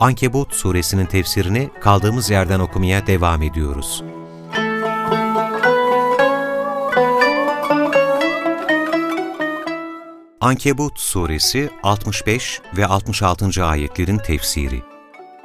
Ankebut suresinin tefsirini kaldığımız yerden okumaya devam ediyoruz. Ankebut suresi 65 ve 66. ayetlerin tefsiri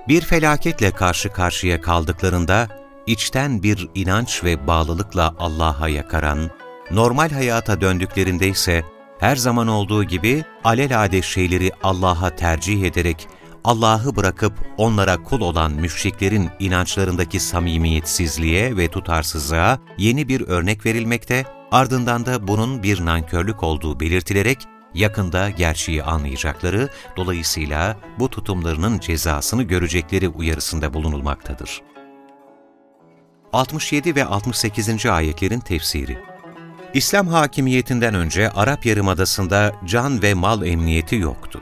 Bir felaketle karşı karşıya kaldıklarında içten bir inanç ve bağlılıkla Allah'a yakaran, normal hayata döndüklerinde ise her zaman olduğu gibi alelade şeyleri Allah'a tercih ederek Allah'ı bırakıp onlara kul olan müşriklerin inançlarındaki samimiyetsizliğe ve tutarsızlığa yeni bir örnek verilmekte, ardından da bunun bir nankörlük olduğu belirtilerek yakında gerçeği anlayacakları, dolayısıyla bu tutumlarının cezasını görecekleri uyarısında bulunulmaktadır. 67 ve 68. ayetlerin tefsiri İslam hakimiyetinden önce Arap Yarımadası'nda can ve mal emniyeti yoktu.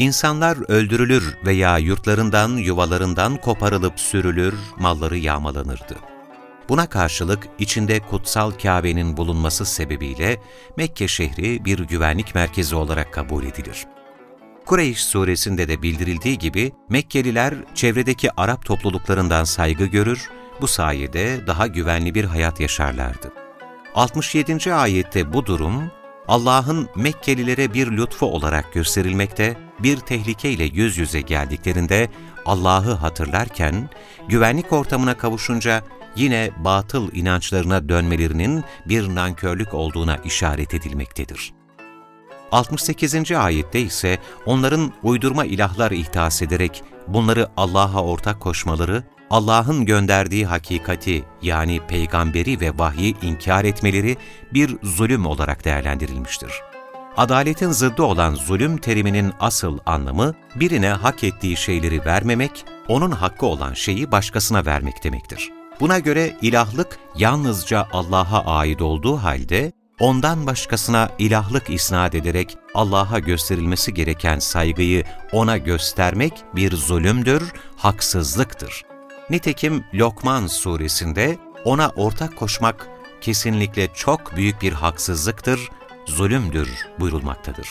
İnsanlar öldürülür veya yurtlarından, yuvalarından koparılıp sürülür, malları yağmalanırdı. Buna karşılık içinde kutsal Kabe'nin bulunması sebebiyle Mekke şehri bir güvenlik merkezi olarak kabul edilir. Kureyş suresinde de bildirildiği gibi Mekkeliler çevredeki Arap topluluklarından saygı görür, bu sayede daha güvenli bir hayat yaşarlardı. 67. ayette bu durum, Allah'ın Mekkelilere bir lütfu olarak gösterilmekte, bir tehlikeyle yüz yüze geldiklerinde Allah'ı hatırlarken, güvenlik ortamına kavuşunca yine batıl inançlarına dönmelerinin bir nankörlük olduğuna işaret edilmektedir. 68. ayette ise onların uydurma ilahlar ihdas ederek bunları Allah'a ortak koşmaları Allah'ın gönderdiği hakikati yani peygamberi ve vahyi inkar etmeleri bir zulüm olarak değerlendirilmiştir. Adaletin zıddı olan zulüm teriminin asıl anlamı, birine hak ettiği şeyleri vermemek, onun hakkı olan şeyi başkasına vermek demektir. Buna göre ilahlık yalnızca Allah'a ait olduğu halde, ondan başkasına ilahlık isnat ederek Allah'a gösterilmesi gereken saygıyı ona göstermek bir zulümdür, haksızlıktır. Nitekim Lokman suresinde ona ortak koşmak kesinlikle çok büyük bir haksızlıktır, zulümdür buyurulmaktadır.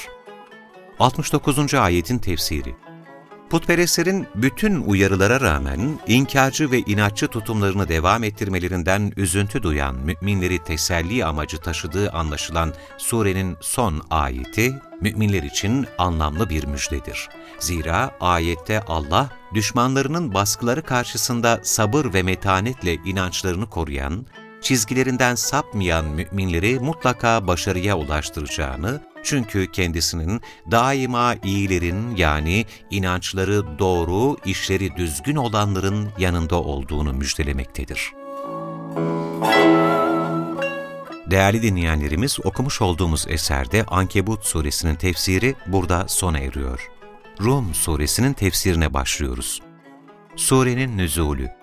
69. ayetin tefsiri Putperestlerin bütün uyarılara rağmen inkarcı ve inatçı tutumlarını devam ettirmelerinden üzüntü duyan müminleri teselli amacı taşıdığı anlaşılan surenin son ayeti, müminler için anlamlı bir müjdedir. Zira ayette Allah, düşmanlarının baskıları karşısında sabır ve metanetle inançlarını koruyan, çizgilerinden sapmayan müminleri mutlaka başarıya ulaştıracağını, çünkü kendisinin daima iyilerin yani inançları doğru, işleri düzgün olanların yanında olduğunu müjdelemektedir. Değerli dinleyenlerimiz, okumuş olduğumuz eserde Ankebut suresinin tefsiri burada sona eriyor. Rum suresinin tefsirine başlıyoruz. Surenin nüzulü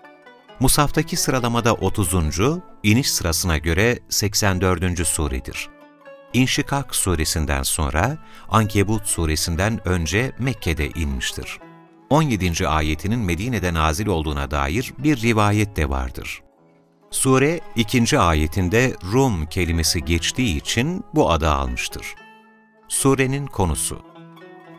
Musaftaki sıralamada 30. iniş sırasına göre 84. suredir. İnşikak suresinden sonra Ankebut suresinden önce Mekke'de inmiştir. 17. ayetinin Medine'de nazil olduğuna dair bir rivayet de vardır. Sure 2. ayetinde Rum kelimesi geçtiği için bu adı almıştır. Surenin konusu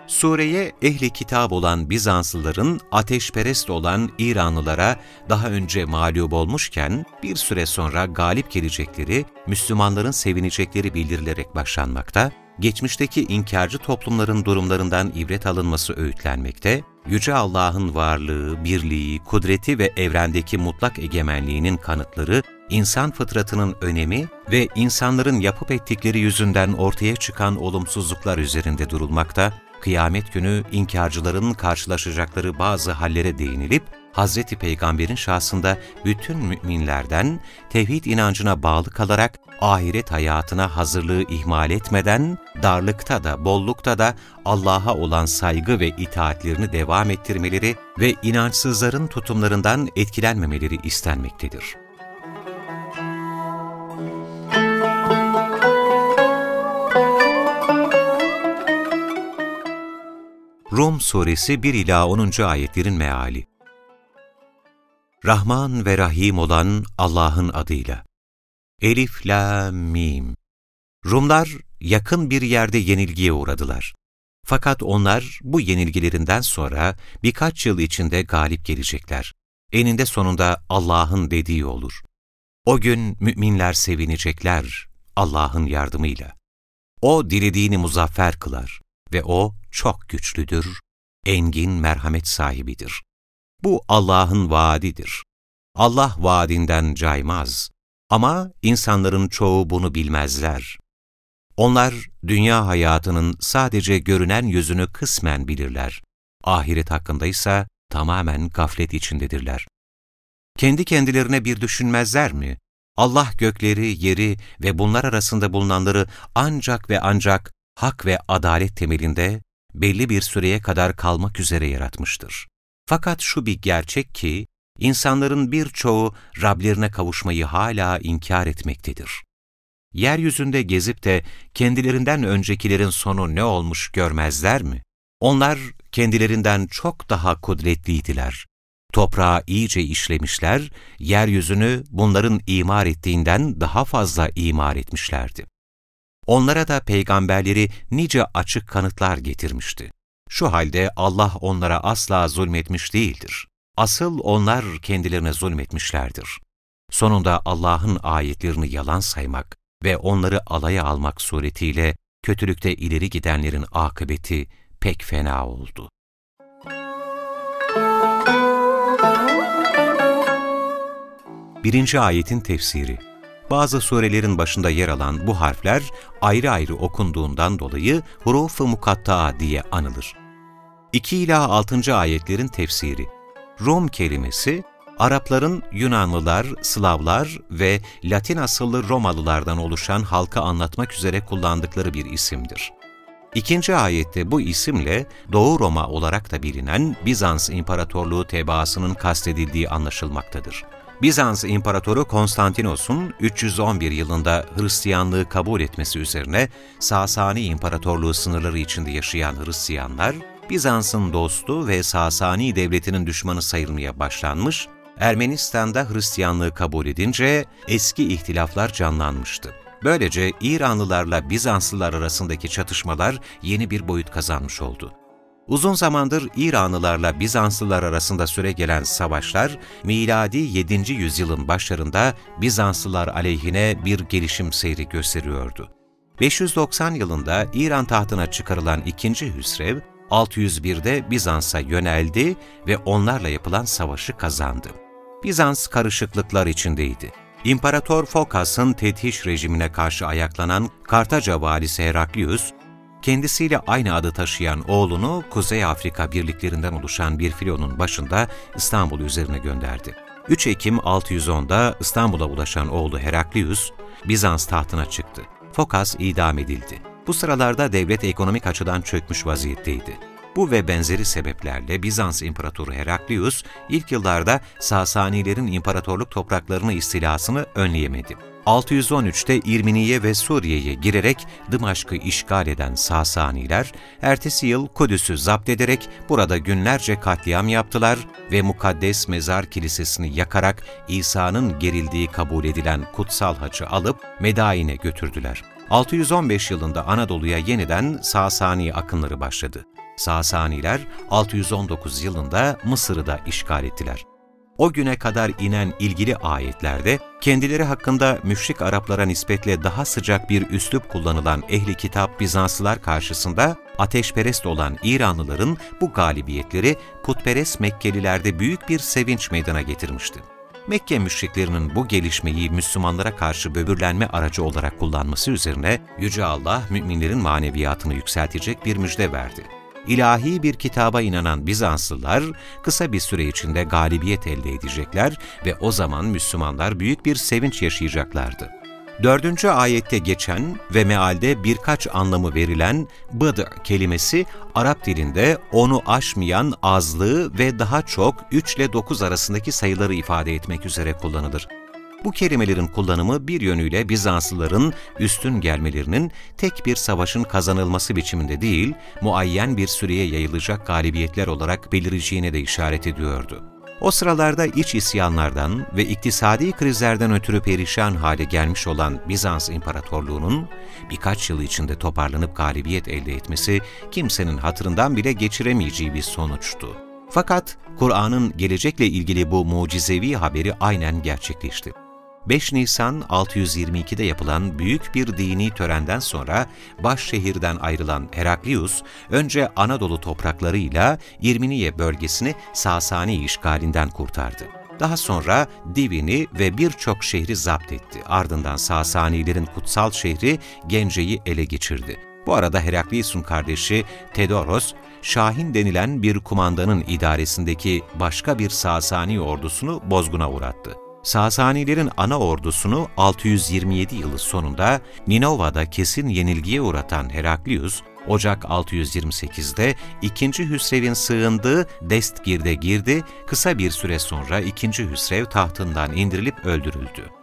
Sureye ehli kitap olan Bizanslıların ateşperest olan İranlılara daha önce mağlup olmuşken bir süre sonra galip gelecekleri, Müslümanların sevinecekleri bildirilerek başlanmakta, geçmişteki inkarcı toplumların durumlarından ibret alınması öğütlenmekte, Yüce Allah'ın varlığı, birliği, kudreti ve evrendeki mutlak egemenliğinin kanıtları, insan fıtratının önemi ve insanların yapıp ettikleri yüzünden ortaya çıkan olumsuzluklar üzerinde durulmakta, kıyamet günü inkarcıların karşılaşacakları bazı hallere değinilip, Hazreti Peygamber'in şahsında bütün müminlerden tevhid inancına bağlı kalarak ahiret hayatına hazırlığı ihmal etmeden, darlıkta da bollukta da Allah'a olan saygı ve itaatlerini devam ettirmeleri ve inançsızların tutumlarından etkilenmemeleri istenmektedir. Rum Suresi 1 ila 10. ayetlerin meali. Rahman ve Rahim olan Allah'ın adıyla. Elif, La, Mim. Rumlar yakın bir yerde yenilgiye uğradılar. Fakat onlar bu yenilgilerinden sonra birkaç yıl içinde galip gelecekler. Eninde sonunda Allah'ın dediği olur. O gün müminler sevinecekler Allah'ın yardımıyla. O dilediğini muzaffer kılar ve O çok güçlüdür, engin merhamet sahibidir. Bu Allah'ın vaadidir. Allah vaadinden caymaz. Ama insanların çoğu bunu bilmezler. Onlar dünya hayatının sadece görünen yüzünü kısmen bilirler. Ahiret hakkında ise tamamen gaflet içindedirler. Kendi kendilerine bir düşünmezler mi? Allah gökleri, yeri ve bunlar arasında bulunanları ancak ve ancak hak ve adalet temelinde belli bir süreye kadar kalmak üzere yaratmıştır. Fakat şu bir gerçek ki, insanların birçoğu Rablerine kavuşmayı hala inkar etmektedir. Yeryüzünde gezip de kendilerinden öncekilerin sonu ne olmuş görmezler mi? Onlar kendilerinden çok daha kudretliydiler. Toprağı iyice işlemişler, yeryüzünü bunların imar ettiğinden daha fazla imar etmişlerdi. Onlara da peygamberleri nice açık kanıtlar getirmişti. Şu halde Allah onlara asla zulmetmiş değildir. Asıl onlar kendilerine zulmetmişlerdir. Sonunda Allah'ın ayetlerini yalan saymak ve onları alaya almak suretiyle kötülükte ileri gidenlerin akıbeti pek fena oldu. Birinci ayetin tefsiri bazı surelerin başında yer alan bu harfler ayrı ayrı okunduğundan dolayı huruf-ı mukatta'a diye anılır. 2 ila 6. ayetlerin tefsiri Rum kelimesi, Arapların Yunanlılar, Slavlar ve Latin asıllı Romalılardan oluşan halka anlatmak üzere kullandıkları bir isimdir. İkinci ayette bu isimle Doğu Roma olarak da bilinen Bizans İmparatorluğu tebaasının kastedildiği anlaşılmaktadır. Bizans İmparatoru Konstantinos'un 311 yılında Hristiyanlığı kabul etmesi üzerine Sasani İmparatorluğu sınırları içinde yaşayan Hristiyanlar, Bizans'ın dostu ve Sasani devletinin düşmanı sayılmaya başlanmış, Ermenistan'da Hristiyanlığı kabul edince eski ihtilaflar canlanmıştı. Böylece İranlılarla Bizanslılar arasındaki çatışmalar yeni bir boyut kazanmış oldu. Uzun zamandır İranlılarla Bizanslılar arasında süre gelen savaşlar, miladi 7. yüzyılın başlarında Bizanslılar aleyhine bir gelişim seyri gösteriyordu. 590 yılında İran tahtına çıkarılan 2. Hüsrev, 601'de Bizans'a yöneldi ve onlarla yapılan savaşı kazandı. Bizans karışıklıklar içindeydi. İmparator Fokas'ın tetiş rejimine karşı ayaklanan Kartaca valisi Heraklius, kendisiyle aynı adı taşıyan oğlunu Kuzey Afrika birliklerinden oluşan bir filonun başında İstanbul üzerine gönderdi. 3 Ekim 610'da İstanbul'a ulaşan oğlu Heraklius, Bizans tahtına çıktı. Fokas idam edildi. Bu sıralarda devlet ekonomik açıdan çökmüş vaziyetteydi. Bu ve benzeri sebeplerle Bizans İmparatoru Heraklius ilk yıllarda Sasanilerin imparatorluk topraklarını istilasını önleyemedi. 613'te İrminiye ve Suriye'ye girerek Dımaşk'ı işgal eden Sasaniler, ertesi yıl Kudüs'ü zapt ederek burada günlerce katliam yaptılar ve Mukaddes Mezar Kilisesi'ni yakarak İsa'nın gerildiği kabul edilen kutsal haçı alıp Medain'e götürdüler. 615 yılında Anadolu'ya yeniden Sasani akınları başladı. Sasaniler 619 yılında Mısır'ı da işgal ettiler o güne kadar inen ilgili ayetlerde kendileri hakkında müşrik Araplara nispetle daha sıcak bir üslup kullanılan ehli kitap Bizanslılar karşısında ateşperest olan İranlıların bu galibiyetleri putperest Mekkelilerde büyük bir sevinç meydana getirmişti. Mekke müşriklerinin bu gelişmeyi Müslümanlara karşı böbürlenme aracı olarak kullanması üzerine Yüce Allah müminlerin maneviyatını yükseltecek bir müjde verdi. İlahi bir kitaba inanan Bizanslılar kısa bir süre içinde galibiyet elde edecekler ve o zaman Müslümanlar büyük bir sevinç yaşayacaklardı. Dördüncü ayette geçen ve mealde birkaç anlamı verilen bıd kelimesi Arap dilinde onu aşmayan azlığı ve daha çok 3 ile 9 arasındaki sayıları ifade etmek üzere kullanılır. Bu kelimelerin kullanımı bir yönüyle Bizanslıların üstün gelmelerinin tek bir savaşın kazanılması biçiminde değil, muayyen bir süreye yayılacak galibiyetler olarak belireceğine de işaret ediyordu. O sıralarda iç isyanlardan ve iktisadi krizlerden ötürü perişan hale gelmiş olan Bizans İmparatorluğu'nun birkaç yıl içinde toparlanıp galibiyet elde etmesi kimsenin hatırından bile geçiremeyeceği bir sonuçtu. Fakat Kur'an'ın gelecekle ilgili bu mucizevi haberi aynen gerçekleşti. 5 Nisan 622'de yapılan büyük bir dini törenden sonra baş şehirden ayrılan Heraklius, önce Anadolu topraklarıyla İrminiye bölgesini Sasani işgalinden kurtardı. Daha sonra Divin'i ve birçok şehri zapt etti. Ardından Sasanilerin kutsal şehri Gence'yi ele geçirdi. Bu arada Heraklius'un kardeşi Tedoros, Şahin denilen bir kumandanın idaresindeki başka bir Sasani ordusunu bozguna uğrattı. Sasanilerin ana ordusunu 627 yılı sonunda Ninova'da kesin yenilgiye uğratan Heraklius, Ocak 628'de 2. Hüsrev'in sığındığı Destgir'de girdi, kısa bir süre sonra 2. Hüsrev tahtından indirilip öldürüldü.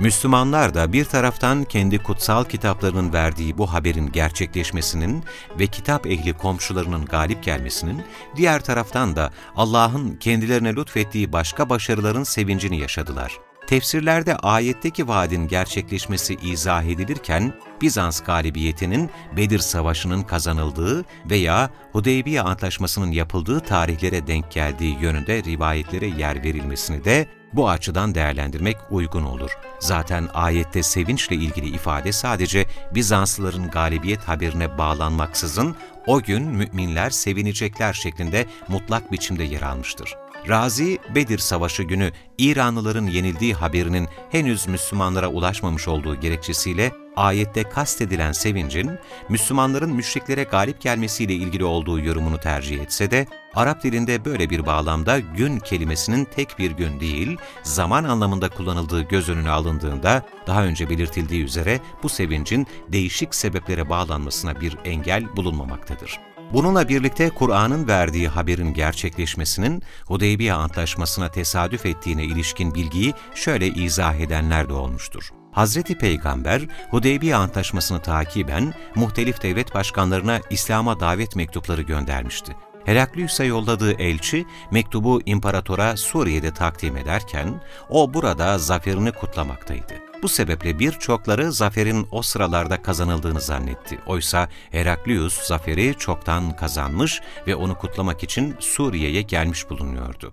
Müslümanlar da bir taraftan kendi kutsal kitaplarının verdiği bu haberin gerçekleşmesinin ve kitap ehli komşularının galip gelmesinin, diğer taraftan da Allah'ın kendilerine lütfettiği başka başarıların sevincini yaşadılar. Tefsirlerde ayetteki vaadin gerçekleşmesi izah edilirken, Bizans galibiyetinin Bedir Savaşı'nın kazanıldığı veya Hudeybiye Antlaşması'nın yapıldığı tarihlere denk geldiği yönünde rivayetlere yer verilmesini de bu açıdan değerlendirmek uygun olur. Zaten ayette sevinçle ilgili ifade sadece Bizanslıların galibiyet haberine bağlanmaksızın o gün müminler sevinecekler şeklinde mutlak biçimde yer almıştır. Razi, Bedir Savaşı günü İranlıların yenildiği haberinin henüz Müslümanlara ulaşmamış olduğu gerekçesiyle ayette kastedilen sevincin, Müslümanların müşriklere galip gelmesiyle ilgili olduğu yorumunu tercih etse de, Arap dilinde böyle bir bağlamda gün kelimesinin tek bir gün değil, zaman anlamında kullanıldığı göz önüne alındığında, daha önce belirtildiği üzere bu sevincin değişik sebeplere bağlanmasına bir engel bulunmamaktadır. Bununla birlikte Kur'an'ın verdiği haberin gerçekleşmesinin Hudeybiye Antlaşması'na tesadüf ettiğine ilişkin bilgiyi şöyle izah edenler de olmuştur. Hazreti Peygamber, Hudeybiye Antlaşması'nı takiben muhtelif devlet başkanlarına İslam'a davet mektupları göndermişti. Heraklius'a yolladığı elçi, mektubu imparatora Suriye'de takdim ederken, o burada zaferini kutlamaktaydı. Bu sebeple birçokları zaferin o sıralarda kazanıldığını zannetti. Oysa Heraklius zaferi çoktan kazanmış ve onu kutlamak için Suriye'ye gelmiş bulunuyordu.